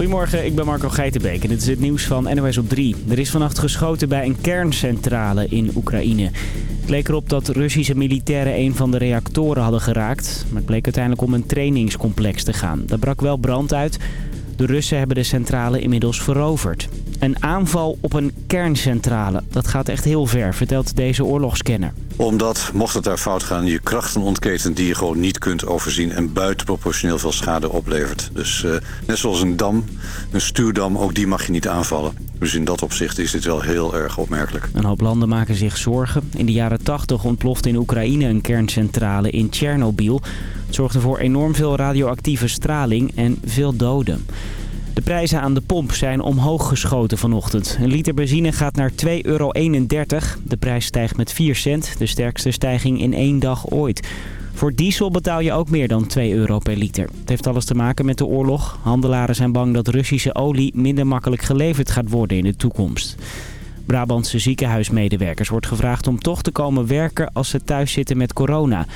Goedemorgen, ik ben Marco Geitenbeek en dit is het nieuws van NOS op 3. Er is vannacht geschoten bij een kerncentrale in Oekraïne. Het leek erop dat Russische militairen een van de reactoren hadden geraakt. Maar het bleek uiteindelijk om een trainingscomplex te gaan. Daar brak wel brand uit. De Russen hebben de centrale inmiddels veroverd. Een aanval op een kerncentrale, dat gaat echt heel ver, vertelt deze oorlogskenner. Omdat, mocht het daar fout gaan, je krachten ontketent die je gewoon niet kunt overzien... en buitenproportioneel veel schade oplevert. Dus uh, net zoals een dam, een stuwdam, ook die mag je niet aanvallen. Dus in dat opzicht is dit wel heel erg opmerkelijk. Een hoop landen maken zich zorgen. In de jaren 80 ontplofte in Oekraïne een kerncentrale in Tsjernobyl. Het zorgde voor enorm veel radioactieve straling en veel doden. De prijzen aan de pomp zijn omhoog geschoten vanochtend. Een liter benzine gaat naar 2,31 euro. De prijs stijgt met 4 cent, de sterkste stijging in één dag ooit. Voor diesel betaal je ook meer dan 2 euro per liter. Het heeft alles te maken met de oorlog. Handelaren zijn bang dat Russische olie minder makkelijk geleverd gaat worden in de toekomst. Brabantse ziekenhuismedewerkers wordt gevraagd om toch te komen werken als ze thuis zitten met corona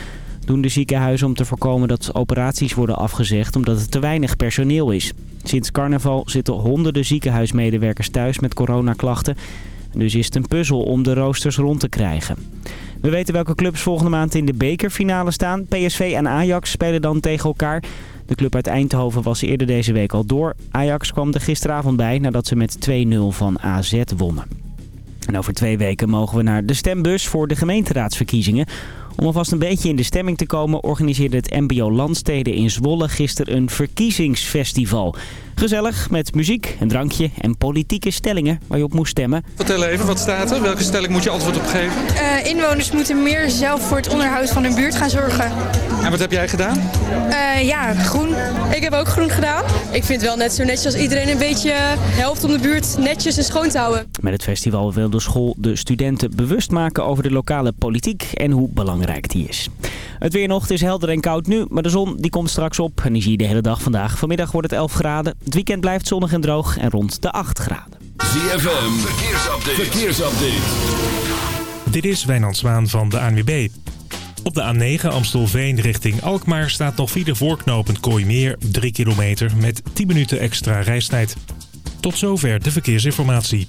doen de ziekenhuizen om te voorkomen dat operaties worden afgezegd omdat er te weinig personeel is. Sinds carnaval zitten honderden ziekenhuismedewerkers thuis met coronaklachten. Dus is het een puzzel om de roosters rond te krijgen. We weten welke clubs volgende maand in de bekerfinale staan. PSV en Ajax spelen dan tegen elkaar. De club uit Eindhoven was eerder deze week al door. Ajax kwam er gisteravond bij nadat ze met 2-0 van AZ wonnen. En over twee weken mogen we naar de stembus voor de gemeenteraadsverkiezingen. Om alvast een beetje in de stemming te komen organiseerde het MBO Landsteden in Zwolle gisteren een verkiezingsfestival. Gezellig, met muziek, een drankje en politieke stellingen waar je op moest stemmen. Vertel even, wat staat er? Welke stelling moet je antwoord op geven? Uh, inwoners moeten meer zelf voor het onderhoud van hun buurt gaan zorgen. En wat heb jij gedaan? Uh, ja, groen. Ik heb ook groen gedaan. Ik vind het wel net zo netjes als iedereen een beetje helpt om de buurt netjes en schoon te houden. Met het festival wil de school de studenten bewust maken over de lokale politiek en hoe belangrijk die is. Het weer nog, het is helder en koud nu, maar de zon die komt straks op en die zie je de hele dag vandaag. Vanmiddag wordt het 11 graden. Het weekend blijft zonnig en droog en rond de 8 graden. ZFM, verkeersupdate. verkeersupdate. Dit is Wijnand Zwaan van de ANWB. Op de A9 Amstelveen richting Alkmaar staat nog file voorknopend Kooimeer 3 kilometer met 10 minuten extra reistijd. Tot zover de verkeersinformatie.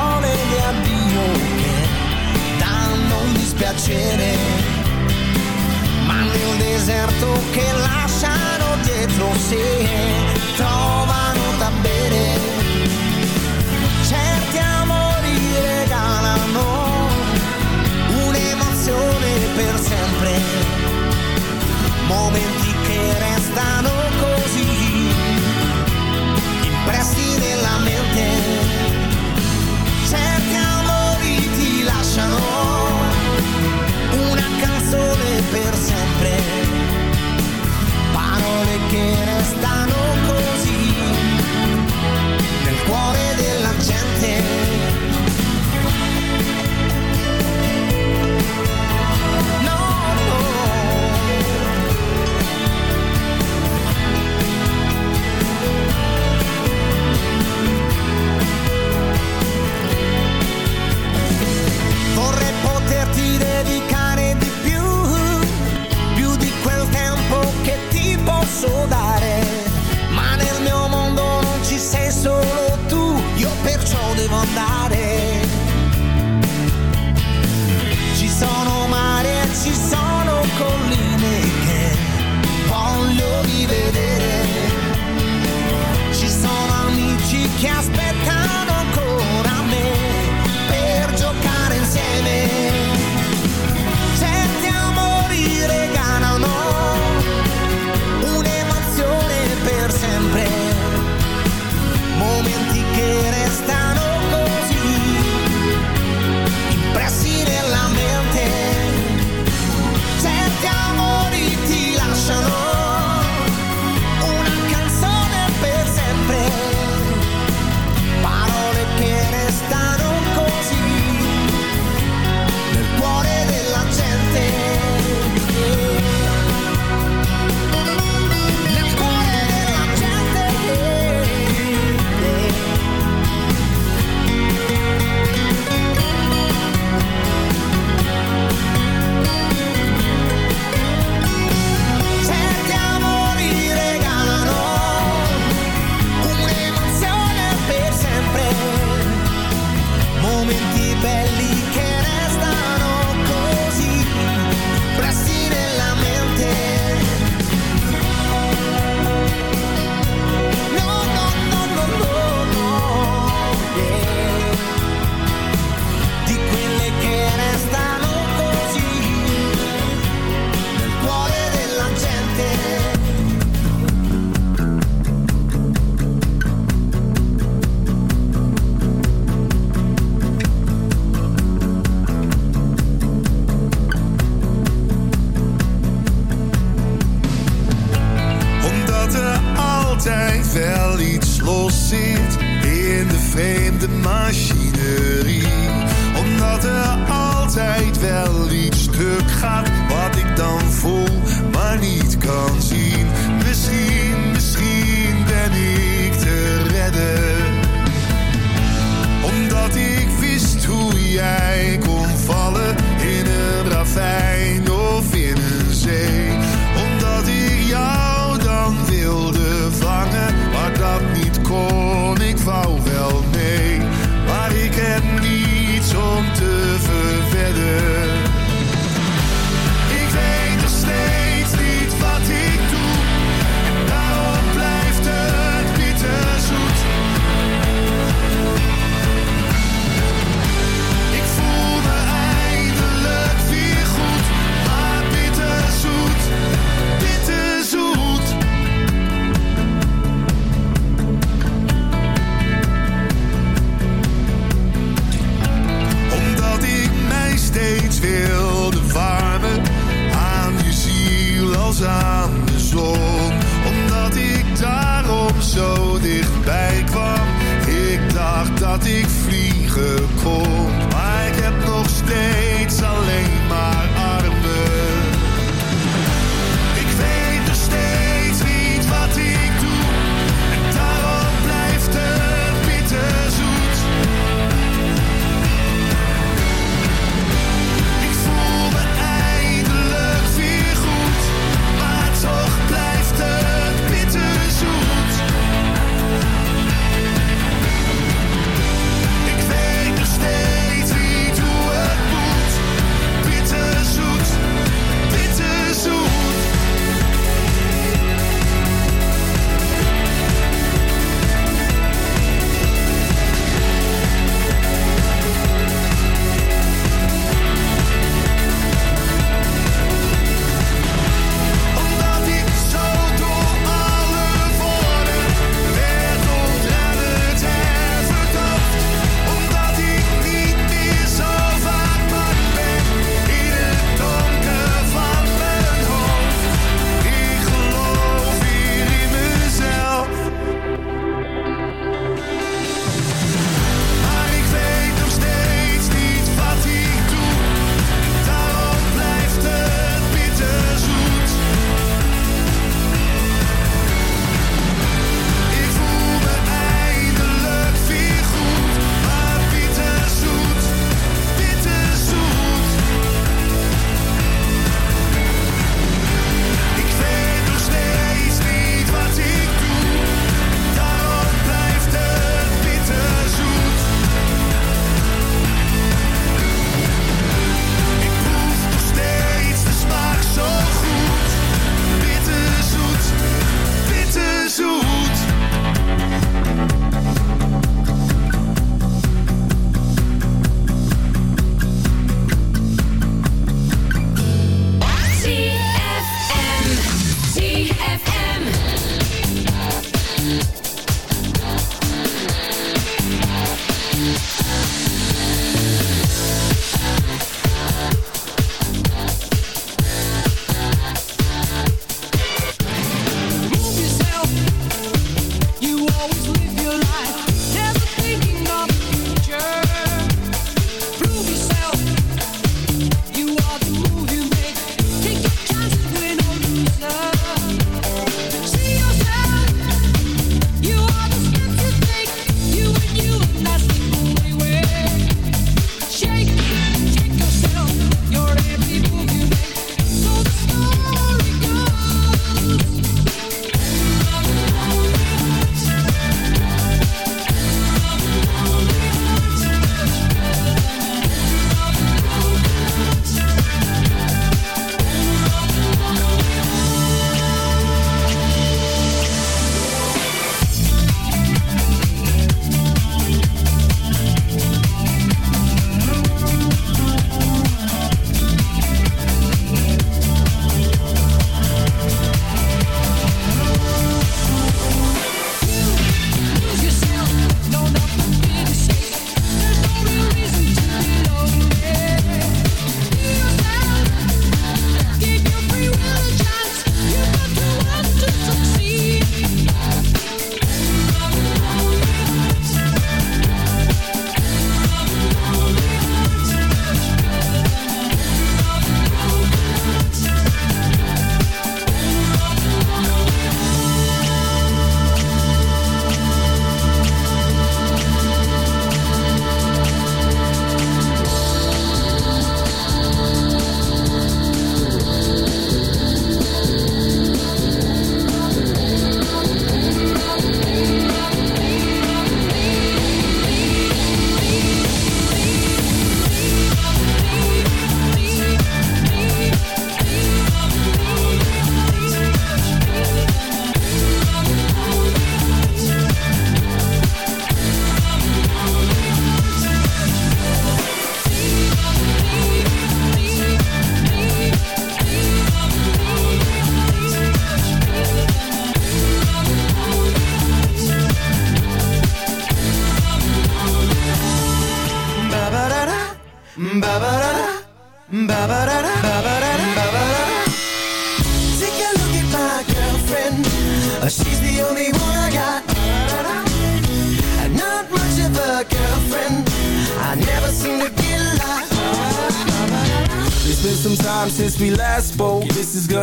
dispiacere, ma nel deserto che lasciano dietro sé posso dare, ma nel mio mondo non ci sei solo tu, io perciò devo andare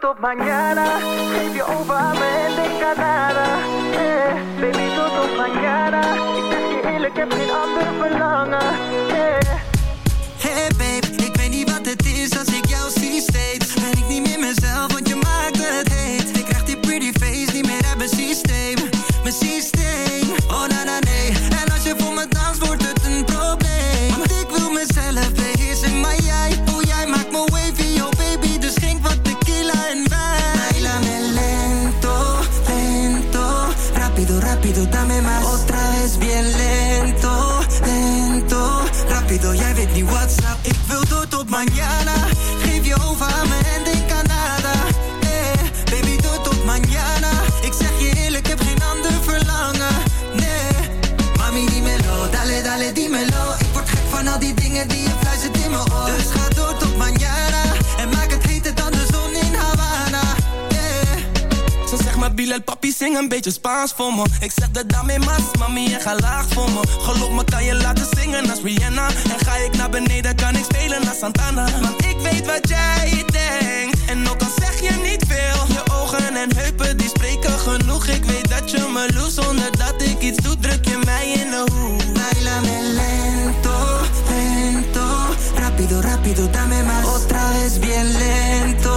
Tot mañana. Geef je over aan me en denk aan nada. Eh, baby, door tot mañana. Ik zeg je eerlijk, heb geen ander verlangen. Eh. Zing een beetje Spaans voor me. Ik zeg de dame mas, mami, en ga laag voor me. Geloof me, kan je laten zingen als Rihanna. En ga ik naar beneden, kan ik spelen als Santana. Want ik weet wat jij denkt. En ook al zeg je niet veel, je ogen en heupen die spreken genoeg. Ik weet dat je me loest zonder dat ik iets doe, druk je mij in de hoek. Bailame lento, lento, rápido, rápido, dame más. Otra vez bien lento,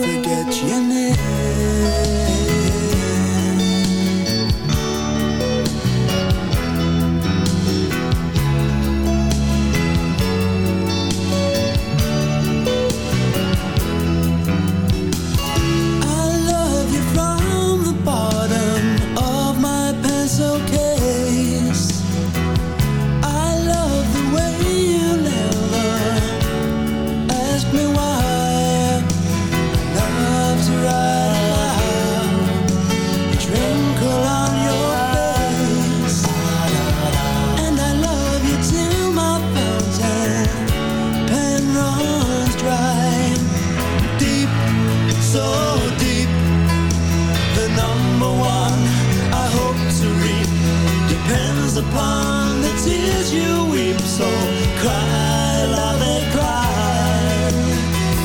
Cry, love cry,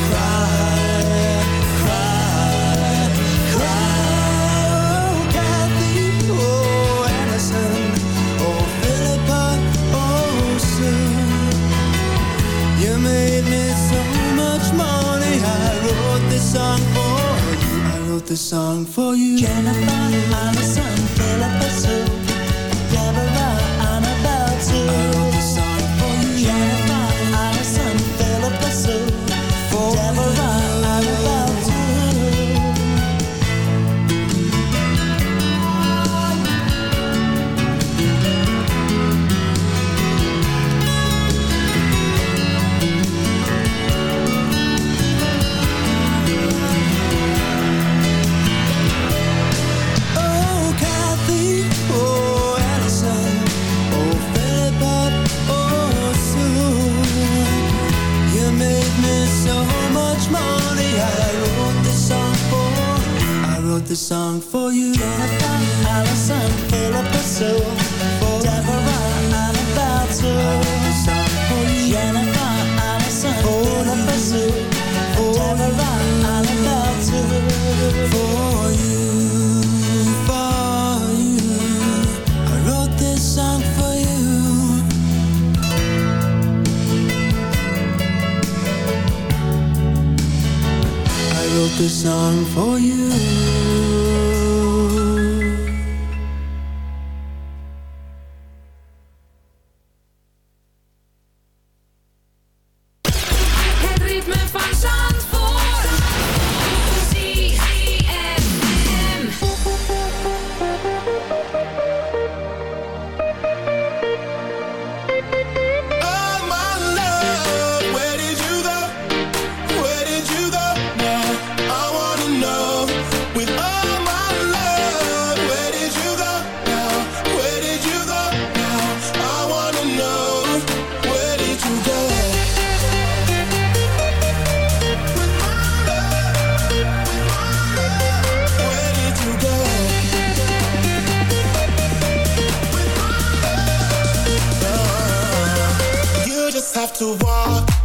cry, cry, cry. Oh, Kathy, oh, oh, oh, Sue. You made me so much money. I wrote this song for you. I wrote this song for you. Jennifer, Philippa have to walk.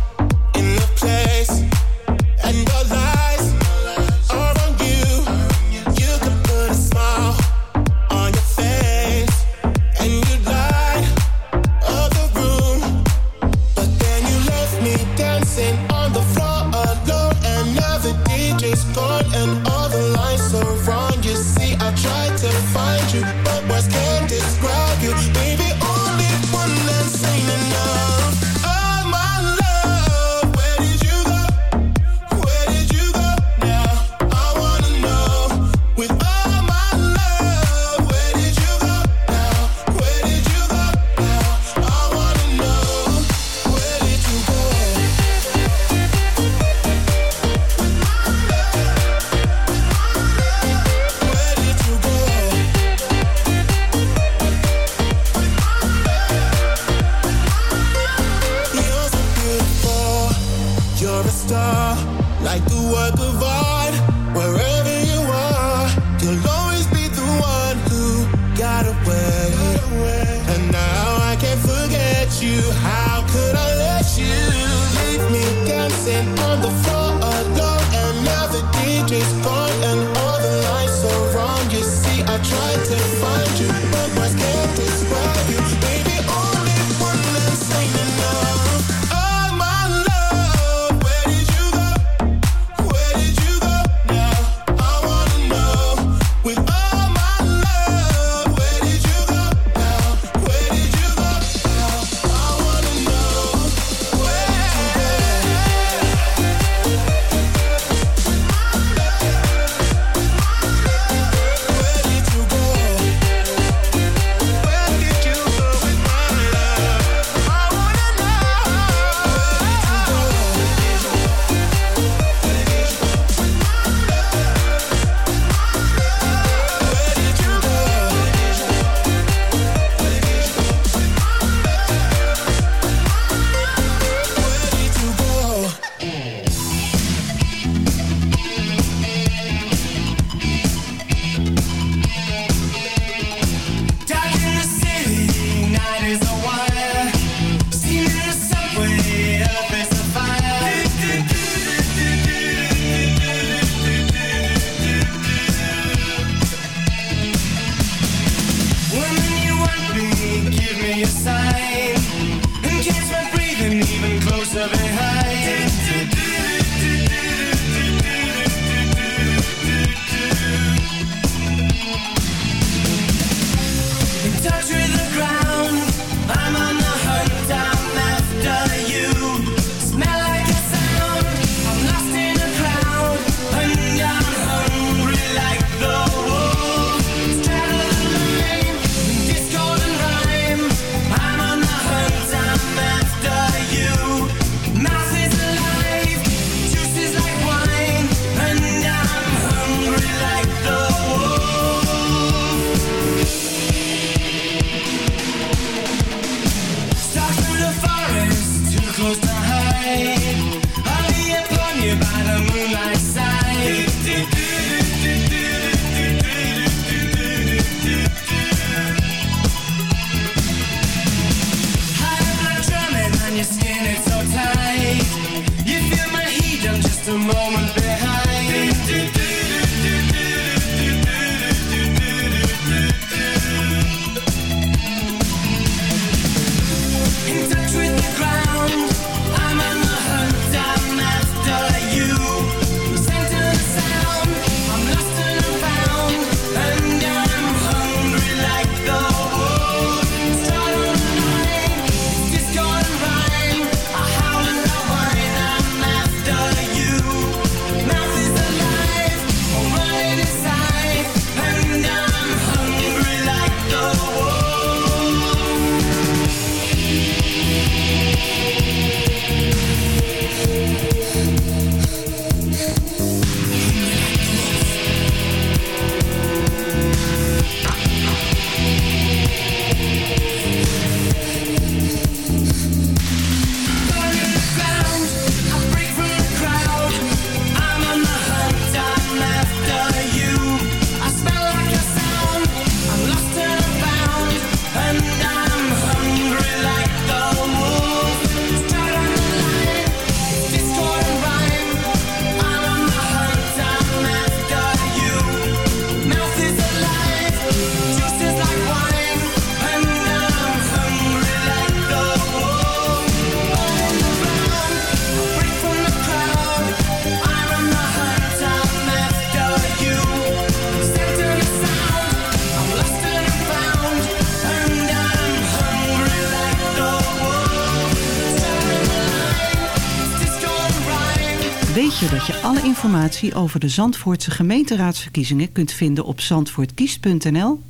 Informatie over de Zandvoortse gemeenteraadsverkiezingen kunt vinden op zandvoortkiest.nl?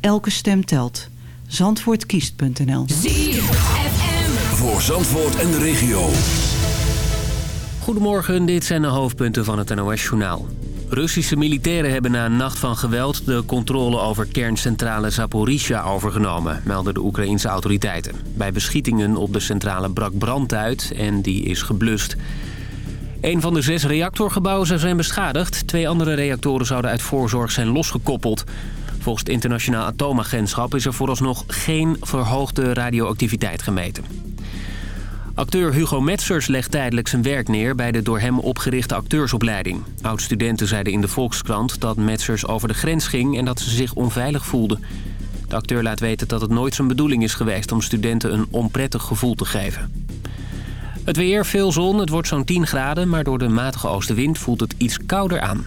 Elke stem telt. Zandvoortkiest.nl Voor Zandvoort en de regio. Goedemorgen, dit zijn de hoofdpunten van het NOS-journaal. Russische militairen hebben na een nacht van geweld... de controle over kerncentrale Zaporizhia overgenomen... melden de Oekraïnse autoriteiten. Bij beschietingen op de centrale brak brand uit en die is geblust. Een van de zes reactorgebouwen zou zijn beschadigd. Twee andere reactoren zouden uit voorzorg zijn losgekoppeld. Volgens het Internationaal Atoomagentschap is er vooralsnog geen verhoogde radioactiviteit gemeten. Acteur Hugo Metzers legt tijdelijk zijn werk neer bij de door hem opgerichte acteursopleiding. Oud-studenten zeiden in de Volkskrant dat Metzers over de grens ging en dat ze zich onveilig voelde. De acteur laat weten dat het nooit zijn bedoeling is geweest om studenten een onprettig gevoel te geven. Het weer, veel zon, het wordt zo'n 10 graden, maar door de matige oostenwind voelt het iets kouder aan.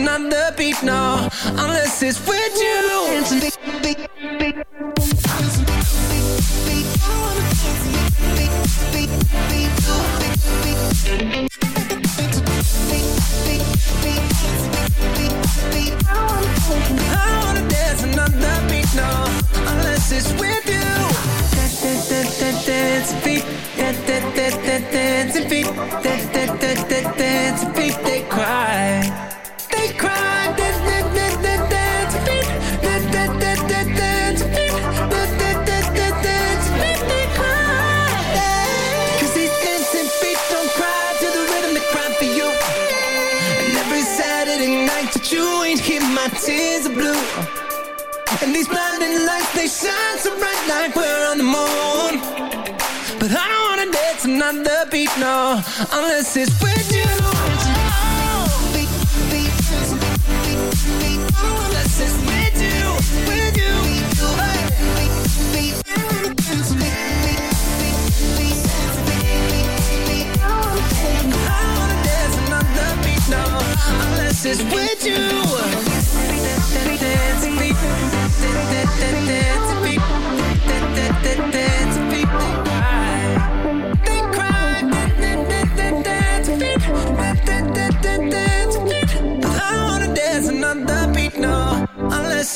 another beat, no Unless it's with you Dancing, beat, beat, beat I wanna dance another beat, no Unless it's with you beat, dance another beat, no, unless it's with you. I wanna dance beat, no, unless it's with you.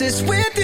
with you.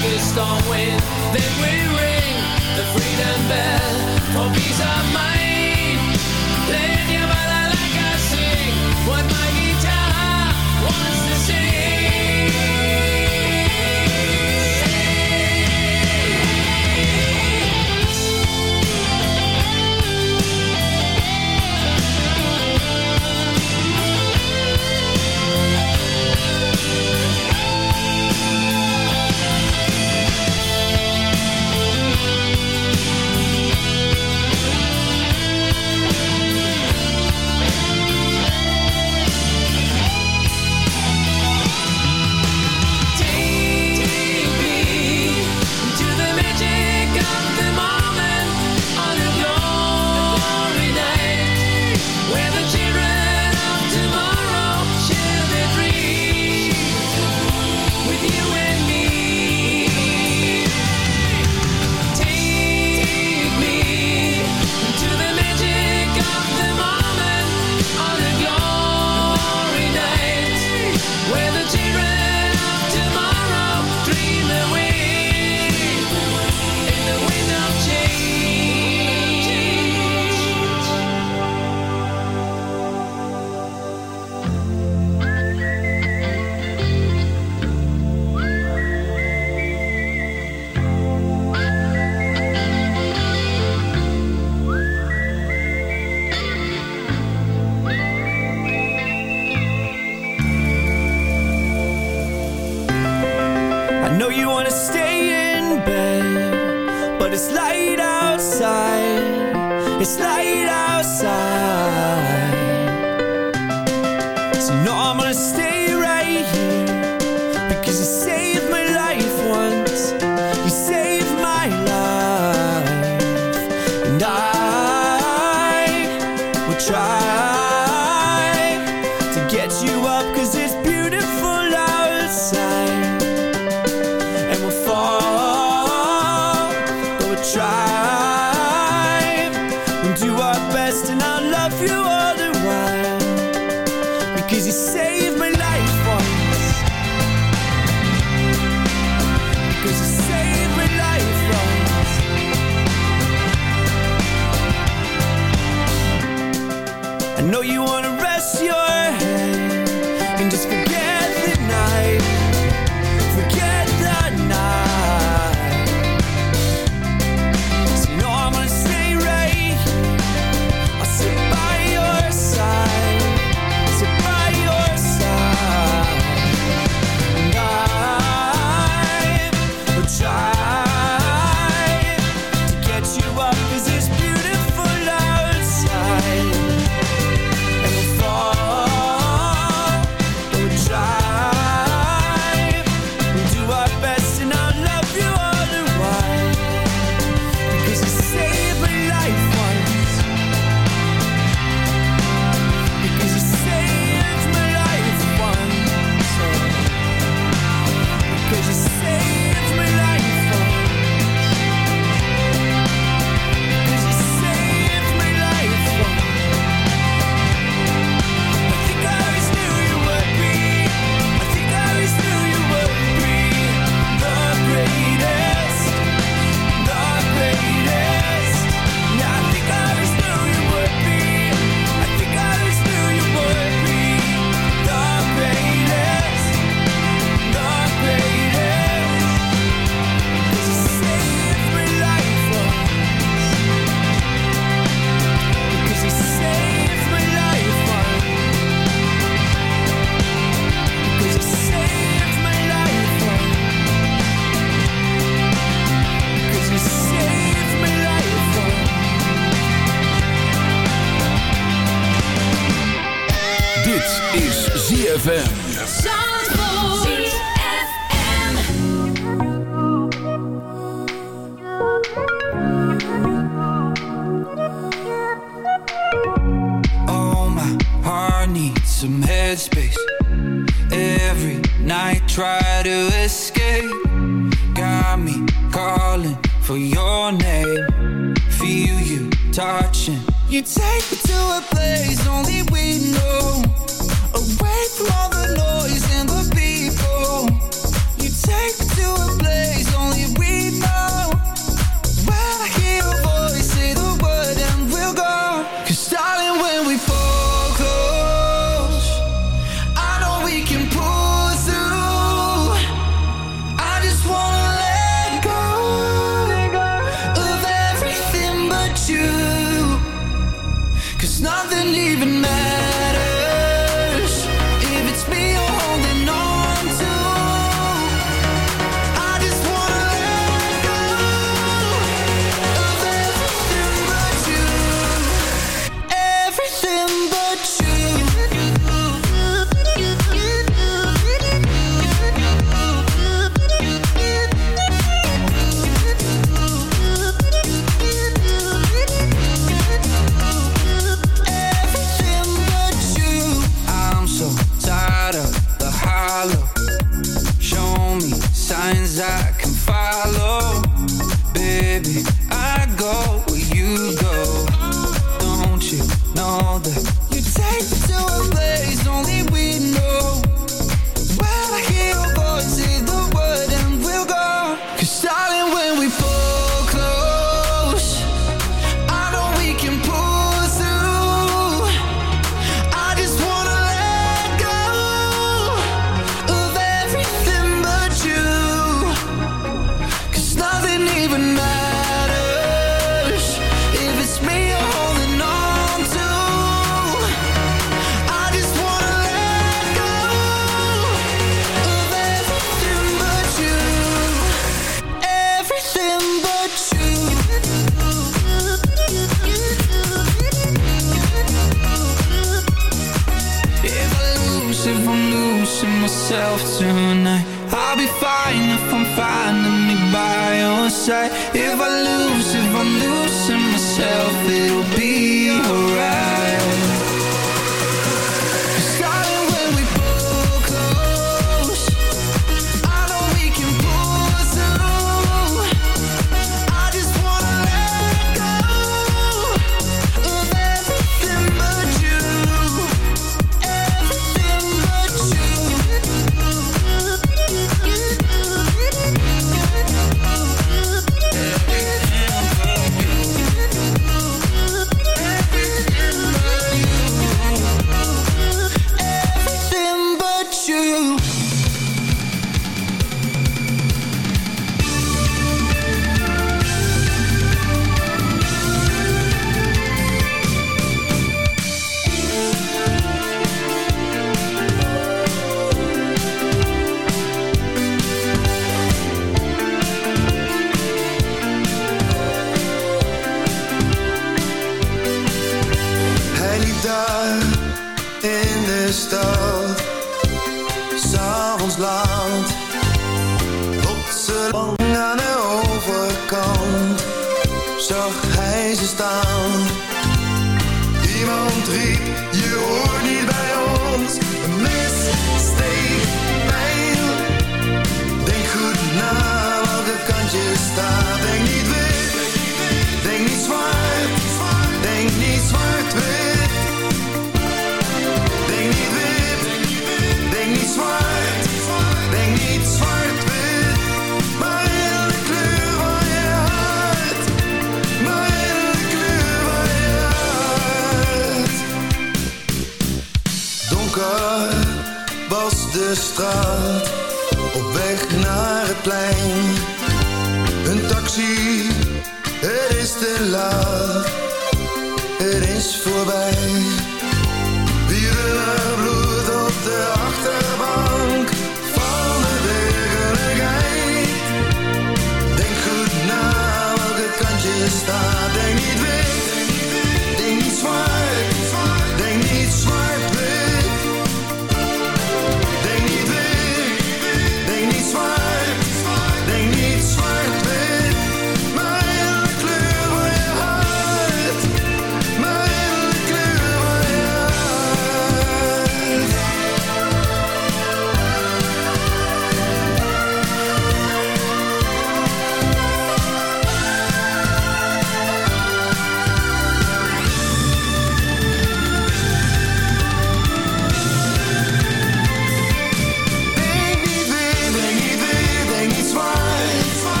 like a storm wind. Then we ring the freedom bell for peace of mind. Play your mother like I sing what my guitar wants to sing.